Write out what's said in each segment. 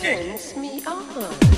turns me on.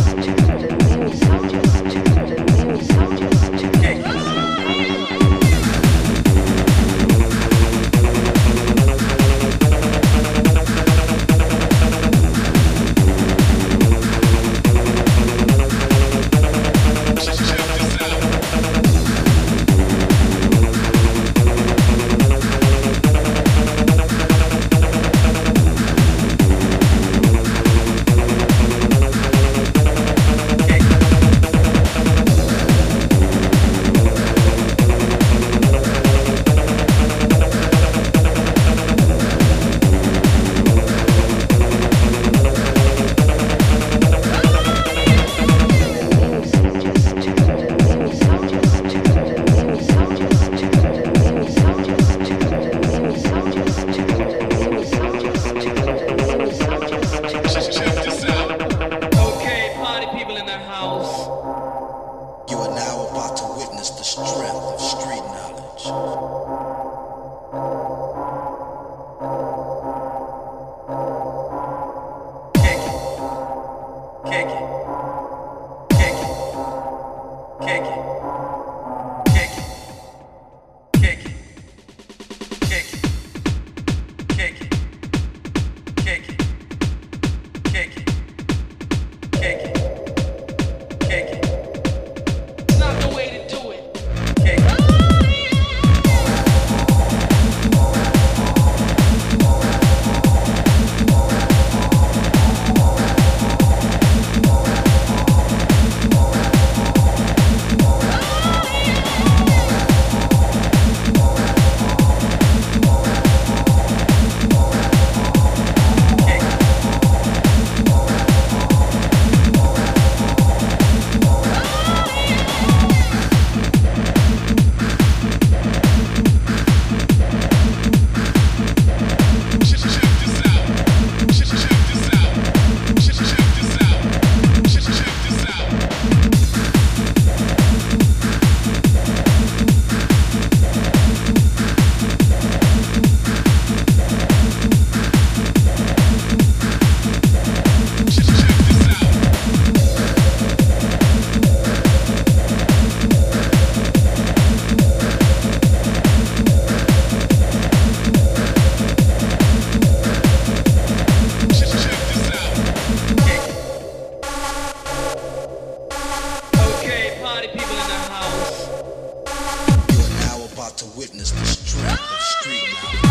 about to witness the strength of street knowledge. witness the strength of street.